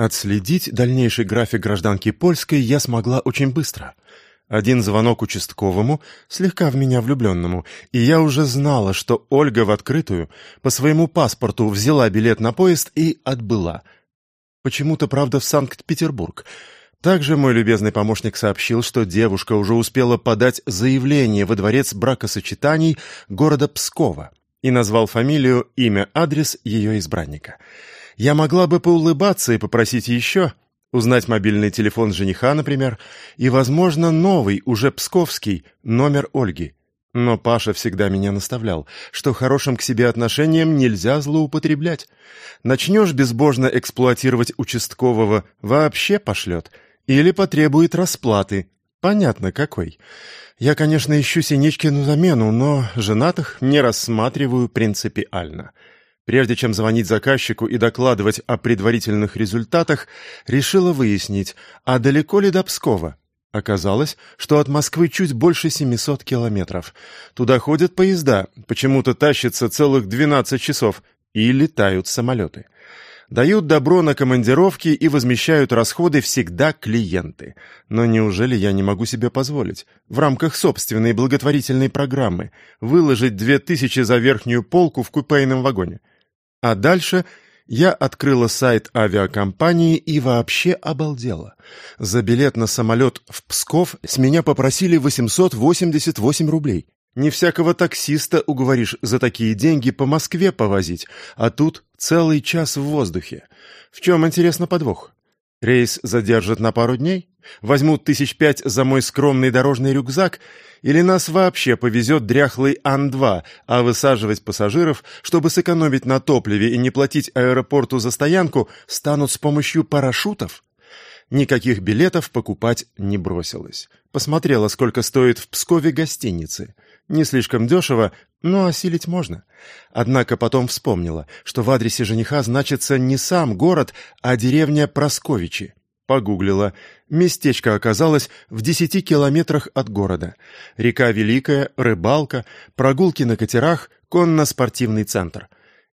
Отследить дальнейший график гражданки польской я смогла очень быстро. Один звонок участковому, слегка в меня влюбленному, и я уже знала, что Ольга в открытую по своему паспорту взяла билет на поезд и отбыла. Почему-то, правда, в Санкт-Петербург. Также мой любезный помощник сообщил, что девушка уже успела подать заявление во дворец бракосочетаний города Пскова и назвал фамилию, имя, адрес ее избранника — я могла бы поулыбаться и попросить еще, узнать мобильный телефон жениха, например, и, возможно, новый, уже псковский, номер Ольги. Но Паша всегда меня наставлял, что хорошим к себе отношением нельзя злоупотреблять. Начнешь безбожно эксплуатировать участкового, вообще пошлет. Или потребует расплаты. Понятно, какой. Я, конечно, ищу Синичкину замену, но женатых не рассматриваю принципиально. Прежде чем звонить заказчику и докладывать о предварительных результатах, решила выяснить, а далеко ли до Пскова. Оказалось, что от Москвы чуть больше 700 километров. Туда ходят поезда, почему-то тащится целых 12 часов, и летают самолеты. Дают добро на командировки и возмещают расходы всегда клиенты. Но неужели я не могу себе позволить, в рамках собственной благотворительной программы, выложить 2000 за верхнюю полку в купейном вагоне? А дальше я открыла сайт авиакомпании и вообще обалдела. За билет на самолет в Псков с меня попросили 888 рублей. Не всякого таксиста уговоришь за такие деньги по Москве повозить, а тут целый час в воздухе. В чем, интересно, подвох? Рейс задержат на пару дней? Возьмут тысяч пять за мой скромный дорожный рюкзак — или нас вообще повезет дряхлый Ан-2, а высаживать пассажиров, чтобы сэкономить на топливе и не платить аэропорту за стоянку, станут с помощью парашютов? Никаких билетов покупать не бросилась. Посмотрела, сколько стоит в Пскове гостиницы. Не слишком дешево, но осилить можно. Однако потом вспомнила, что в адресе жениха значится не сам город, а деревня Просковичи. Погуглила. Местечко оказалось в десяти километрах от города. Река Великая, рыбалка, прогулки на катерах, конно-спортивный центр.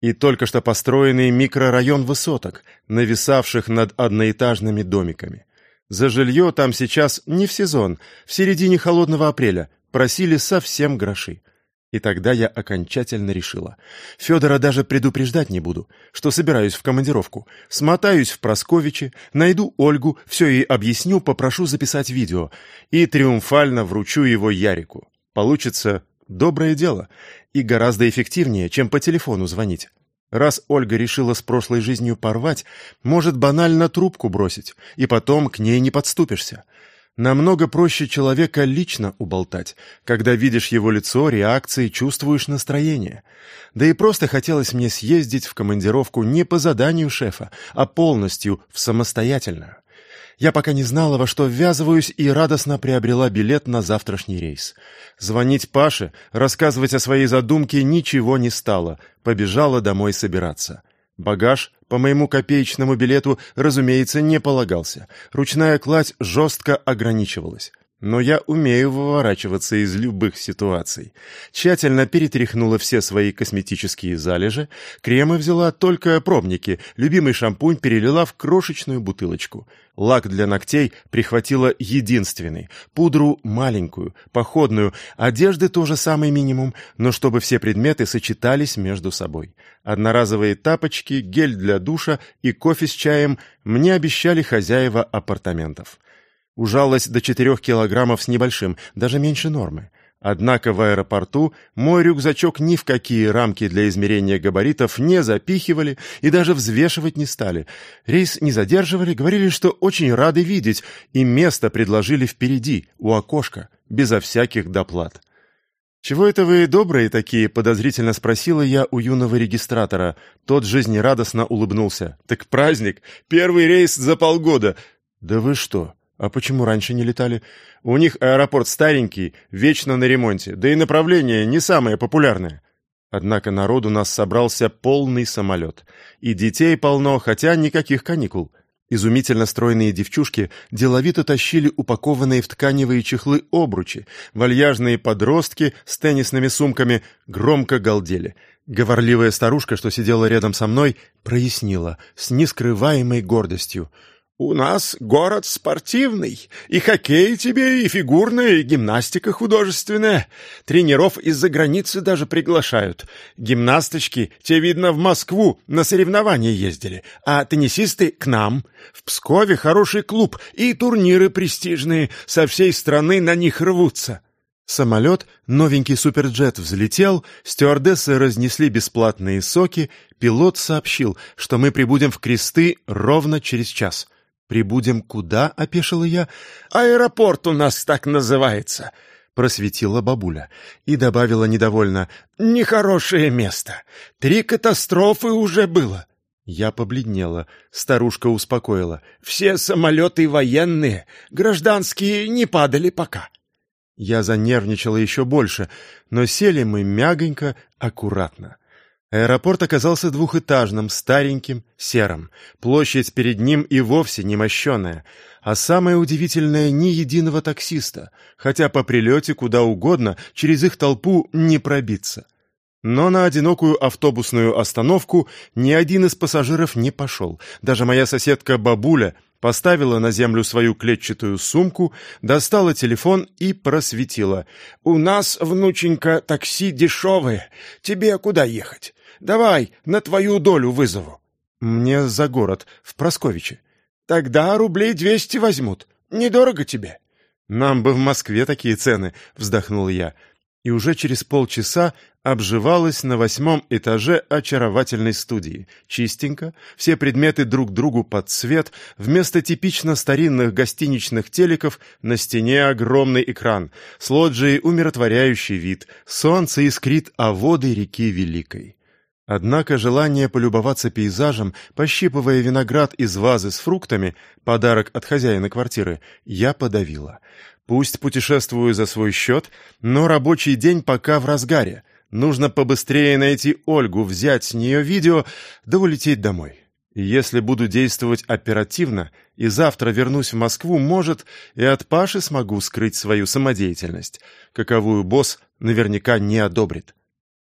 И только что построенный микрорайон высоток, нависавших над одноэтажными домиками. За жилье там сейчас не в сезон, в середине холодного апреля, просили совсем гроши. И тогда я окончательно решила. Федора даже предупреждать не буду, что собираюсь в командировку. Смотаюсь в Просковичи, найду Ольгу, все ей объясню, попрошу записать видео. И триумфально вручу его Ярику. Получится доброе дело. И гораздо эффективнее, чем по телефону звонить. Раз Ольга решила с прошлой жизнью порвать, может банально трубку бросить, и потом к ней не подступишься. Намного проще человека лично уболтать, когда видишь его лицо, реакции, чувствуешь настроение. Да и просто хотелось мне съездить в командировку не по заданию шефа, а полностью в самостоятельную. Я пока не знала, во что ввязываюсь, и радостно приобрела билет на завтрашний рейс. Звонить Паше, рассказывать о своей задумке ничего не стало, побежала домой собираться. Багаж по моему копеечному билету, разумеется, не полагался. Ручная кладь жестко ограничивалась. Но я умею выворачиваться из любых ситуаций. Тщательно перетряхнула все свои косметические залежи, кремы взяла только пробники, любимый шампунь перелила в крошечную бутылочку. Лак для ногтей прихватила единственный, пудру маленькую, походную, одежды тоже самый минимум, но чтобы все предметы сочетались между собой. Одноразовые тапочки, гель для душа и кофе с чаем мне обещали хозяева апартаментов ужалась до 4 килограммов с небольшим, даже меньше нормы. Однако в аэропорту мой рюкзачок ни в какие рамки для измерения габаритов не запихивали и даже взвешивать не стали. Рейс не задерживали, говорили, что очень рады видеть, и место предложили впереди, у окошка, безо всяких доплат. «Чего это вы добрые такие?» — подозрительно спросила я у юного регистратора. Тот жизнерадостно улыбнулся. «Так праздник! Первый рейс за полгода!» «Да вы что?» А почему раньше не летали? У них аэропорт старенький, вечно на ремонте, да и направление не самое популярное. Однако народ у нас собрался полный самолет. И детей полно, хотя никаких каникул. Изумительно стройные девчушки деловито тащили упакованные в тканевые чехлы обручи, вальяжные подростки с теннисными сумками громко галдели. Говорливая старушка, что сидела рядом со мной, прояснила с нескрываемой гордостью. «У нас город спортивный. И хоккей тебе, и фигурная, и гимнастика художественная. Тренеров из-за границы даже приглашают. Гимнасточки, те, видно, в Москву на соревнования ездили, а теннисисты — к нам. В Пскове хороший клуб, и турниры престижные. Со всей страны на них рвутся». Самолет, новенький суперджет, взлетел, стюардессы разнесли бесплатные соки, пилот сообщил, что мы прибудем в Кресты ровно через час — «Прибудем куда?» — опешила я. «Аэропорт у нас так называется», — просветила бабуля и добавила недовольно. «Нехорошее место. Три катастрофы уже было». Я побледнела. Старушка успокоила. «Все самолеты военные, гражданские не падали пока». Я занервничала еще больше, но сели мы мягонько, аккуратно. Аэропорт оказался двухэтажным, стареньким, серым. Площадь перед ним и вовсе не мощеная. А самое удивительное — ни единого таксиста, хотя по прилете куда угодно через их толпу не пробиться. Но на одинокую автобусную остановку ни один из пассажиров не пошел. Даже моя соседка бабуля поставила на землю свою клетчатую сумку, достала телефон и просветила. «У нас, внученька, такси дешевые. Тебе куда ехать? Давай, на твою долю вызову». «Мне за город, в Просковиче». «Тогда рублей двести возьмут. Недорого тебе». «Нам бы в Москве такие цены», — вздохнул я. И уже через полчаса обживалась на восьмом этаже очаровательной студии. Чистенько, все предметы друг другу под цвет, вместо типично старинных гостиничных телеков на стене огромный экран, с лоджией умиротворяющий вид, солнце искрит о воды реки Великой. Однако желание полюбоваться пейзажем, пощипывая виноград из вазы с фруктами, подарок от хозяина квартиры, я подавила. Пусть путешествую за свой счет, но рабочий день пока в разгаре. Нужно побыстрее найти Ольгу, взять с нее видео, да улететь домой. Если буду действовать оперативно и завтра вернусь в Москву, может, и от Паши смогу скрыть свою самодеятельность, каковую босс наверняка не одобрит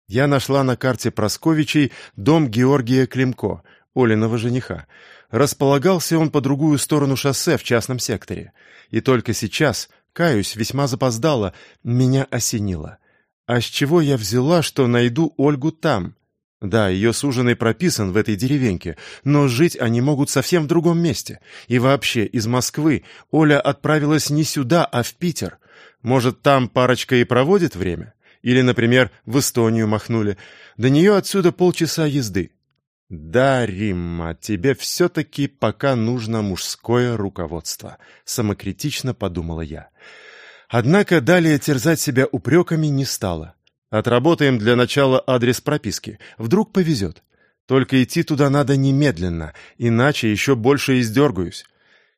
я нашла на карте Просковичей дом Георгия Климко, Олиного жениха. Располагался он по другую сторону шоссе в частном секторе. И только сейчас, каюсь, весьма запоздало, меня осенило. А с чего я взяла, что найду Ольгу там? Да, ее суженый прописан в этой деревеньке, но жить они могут совсем в другом месте. И вообще, из Москвы Оля отправилась не сюда, а в Питер. Может, там парочка и проводит время? Или, например, в Эстонию махнули. До нее отсюда полчаса езды. «Да, Римма, тебе все-таки пока нужно мужское руководство», — самокритично подумала я. Однако далее терзать себя упреками не стала. Отработаем для начала адрес прописки. Вдруг повезет. Только идти туда надо немедленно, иначе еще больше издергаюсь.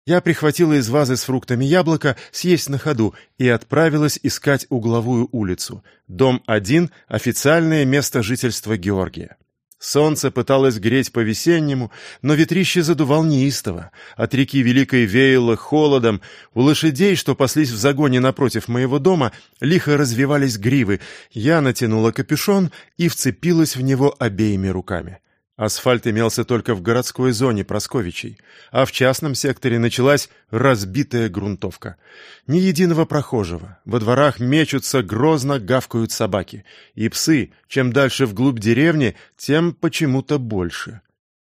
Я прихватила из вазы с фруктами яблоко съесть на ходу и отправилась искать угловую улицу. Дом 1 — официальное место жительства Георгия. Солнце пыталось греть по-весеннему, но ветрище задувал неистово. От реки Великой веяло холодом. У лошадей, что паслись в загоне напротив моего дома, лихо развивались гривы. Я натянула капюшон и вцепилась в него обеими руками. Асфальт имелся только в городской зоне Просковичей, а в частном секторе началась разбитая грунтовка. Ни единого прохожего. Во дворах мечутся, грозно гавкают собаки. И псы, чем дальше вглубь деревни, тем почему-то больше.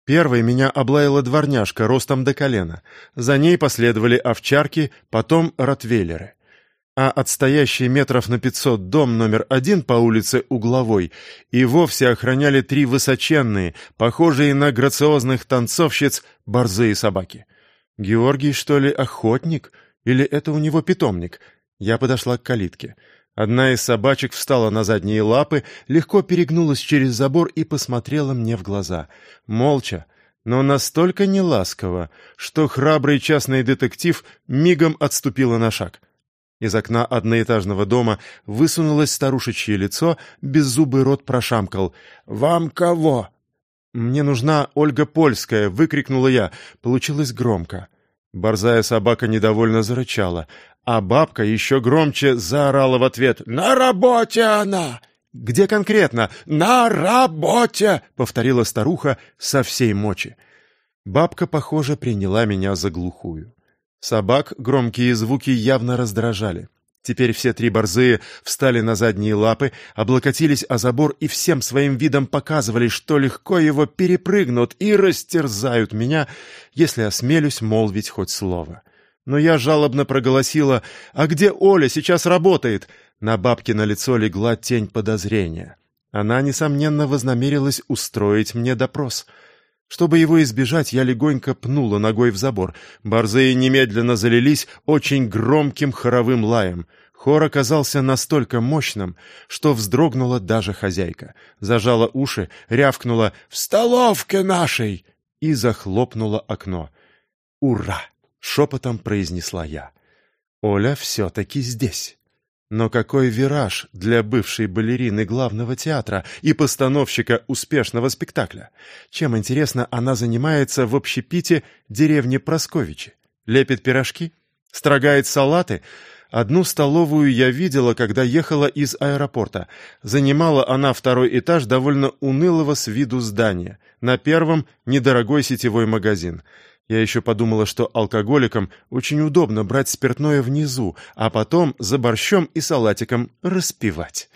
Первой меня облаяла дворняжка ростом до колена. За ней последовали овчарки, потом ротвейлеры а отстоящий метров на пятьсот дом номер один по улице Угловой и вовсе охраняли три высоченные, похожие на грациозных танцовщиц, борзые собаки. Георгий, что ли, охотник? Или это у него питомник? Я подошла к калитке. Одна из собачек встала на задние лапы, легко перегнулась через забор и посмотрела мне в глаза. Молча, но настолько неласково, что храбрый частный детектив мигом отступила на шаг — из окна одноэтажного дома высунулось старушечье лицо, беззубый рот прошамкал. «Вам кого?» «Мне нужна Ольга Польская!» — выкрикнула я. Получилось громко. Борзая собака недовольно зарычала, а бабка еще громче заорала в ответ. «На работе она! «Где конкретно?» «На работе!» — повторила старуха со всей мочи. Бабка, похоже, приняла меня за глухую. Собак громкие звуки явно раздражали. Теперь все три борзые встали на задние лапы, облокотились о забор и всем своим видом показывали, что легко его перепрыгнут и растерзают меня, если осмелюсь молвить хоть слово. Но я жалобно проголосила «А где Оля сейчас работает?» На бабке на лицо легла тень подозрения. Она, несомненно, вознамерилась устроить мне допрос — чтобы его избежать, я легонько пнула ногой в забор. Борзые немедленно залились очень громким хоровым лаем. Хор оказался настолько мощным, что вздрогнула даже хозяйка. Зажала уши, рявкнула «В столовке нашей!» и захлопнула окно. «Ура!» — шепотом произнесла я. «Оля все-таки здесь». Но какой вираж для бывшей балерины главного театра и постановщика успешного спектакля? Чем, интересно, она занимается в общепите деревни Просковичи? Лепит пирожки? Строгает салаты? Одну столовую я видела, когда ехала из аэропорта. Занимала она второй этаж довольно унылого с виду здания. На первом — недорогой сетевой магазин — я еще подумала, что алкоголикам очень удобно брать спиртное внизу, а потом за борщом и салатиком распивать.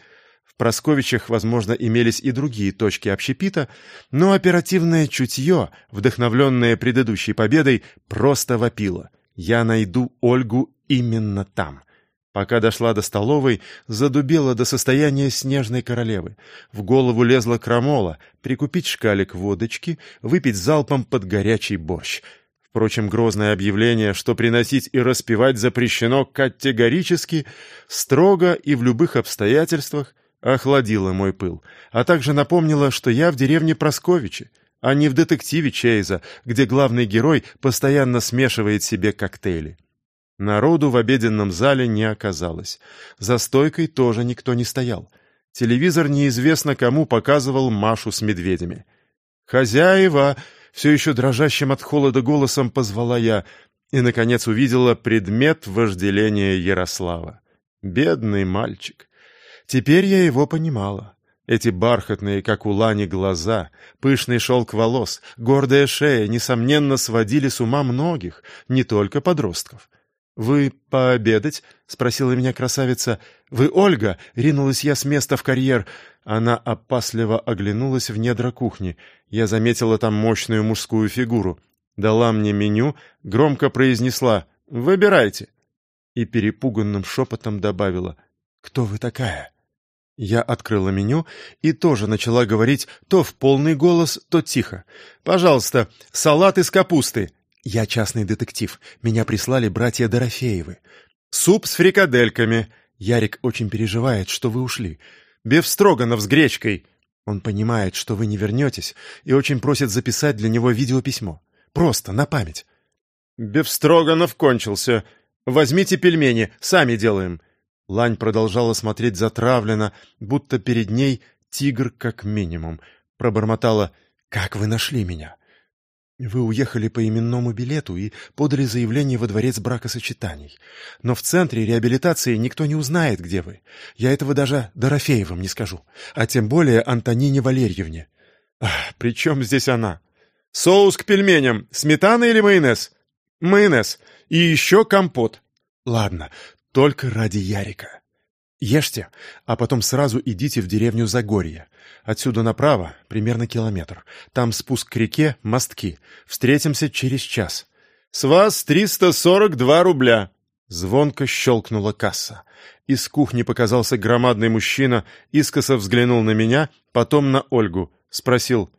В Просковичах, возможно, имелись и другие точки общепита, но оперативное чутье, вдохновленное предыдущей победой, просто вопило. Я найду Ольгу именно там. Пока дошла до столовой, задубела до состояния снежной королевы. В голову лезла крамола, прикупить шкалик водочки, выпить залпом под горячий борщ — Впрочем, грозное объявление, что приносить и распевать запрещено категорически, строго и в любых обстоятельствах, охладило мой пыл, а также напомнило, что я в деревне Просковичи, а не в детективе Чейза, где главный герой постоянно смешивает себе коктейли. Народу в обеденном зале не оказалось. За стойкой тоже никто не стоял. Телевизор неизвестно кому показывал Машу с медведями. «Хозяева!» Все еще дрожащим от холода голосом позвала я и, наконец, увидела предмет вожделения Ярослава. Бедный мальчик. Теперь я его понимала. Эти бархатные, как у лани, глаза, пышный шелк волос, гордая шея, несомненно, сводили с ума многих, не только подростков. «Вы пообедать?» — спросила меня красавица. «Вы Ольга?» — ринулась я с места в карьер. Она опасливо оглянулась в недра кухни. Я заметила там мощную мужскую фигуру. Дала мне меню, громко произнесла «Выбирайте». И перепуганным шепотом добавила «Кто вы такая?» Я открыла меню и тоже начала говорить то в полный голос, то тихо. «Пожалуйста, салат из капусты!» «Я частный детектив. Меня прислали братья Дорофеевы. Суп с фрикадельками. Ярик очень переживает, что вы ушли. Бефстроганов с гречкой. Он понимает, что вы не вернетесь, и очень просит записать для него видеописьмо. Просто, на память». «Бефстроганов кончился. Возьмите пельмени, сами делаем». Лань продолжала смотреть затравленно, будто перед ней тигр как минимум. Пробормотала «Как вы нашли меня?» Вы уехали по именному билету и подали заявление во дворец бракосочетаний. Но в центре реабилитации никто не узнает, где вы. Я этого даже Дорофеевым не скажу. А тем более Антонине Валерьевне. Ах, при чем здесь она? Соус к пельменям. Сметана или майонез? Майонез. И еще компот. Ладно, только ради Ярика. Ешьте, а потом сразу идите в деревню Загорье. Отсюда направо примерно километр. Там спуск к реке, мостки. Встретимся через час. С вас 342 рубля. Звонко щелкнула касса. Из кухни показался громадный мужчина, искоса взглянул на меня, потом на Ольгу. Спросил,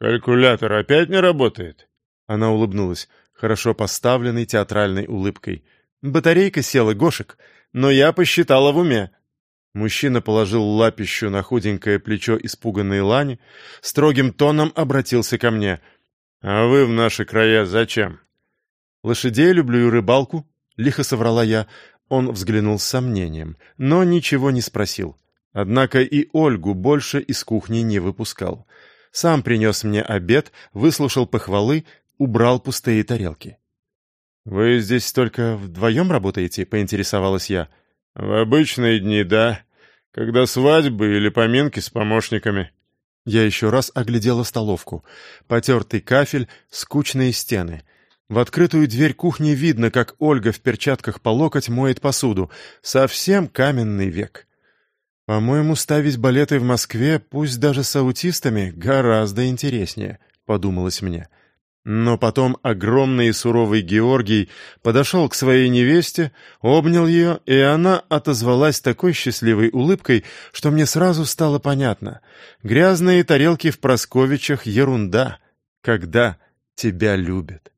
«Калькулятор опять не работает?» Она улыбнулась, хорошо поставленной театральной улыбкой. «Батарейка села, Гошек, но я посчитала в уме. Мужчина положил лапищу на худенькое плечо испуганной Лани, строгим тоном обратился ко мне. «А вы в наши края зачем?» «Лошадей люблю и рыбалку», — лихо соврала я. Он взглянул с сомнением, но ничего не спросил. Однако и Ольгу больше из кухни не выпускал. Сам принес мне обед, выслушал похвалы, убрал пустые тарелки. «Вы здесь только вдвоем работаете?» — поинтересовалась я. «В обычные дни, да. Когда свадьбы или поминки с помощниками. Я еще раз оглядела столовку. Потертый кафель, скучные стены. В открытую дверь кухни видно, как Ольга в перчатках по локоть моет посуду. Совсем каменный век. По-моему, ставить балеты в Москве, пусть даже с аутистами, гораздо интереснее, подумалось мне. — но потом огромный и суровый Георгий подошел к своей невесте, обнял ее, и она отозвалась такой счастливой улыбкой, что мне сразу стало понятно. Грязные тарелки в Просковичах — ерунда, когда тебя любят.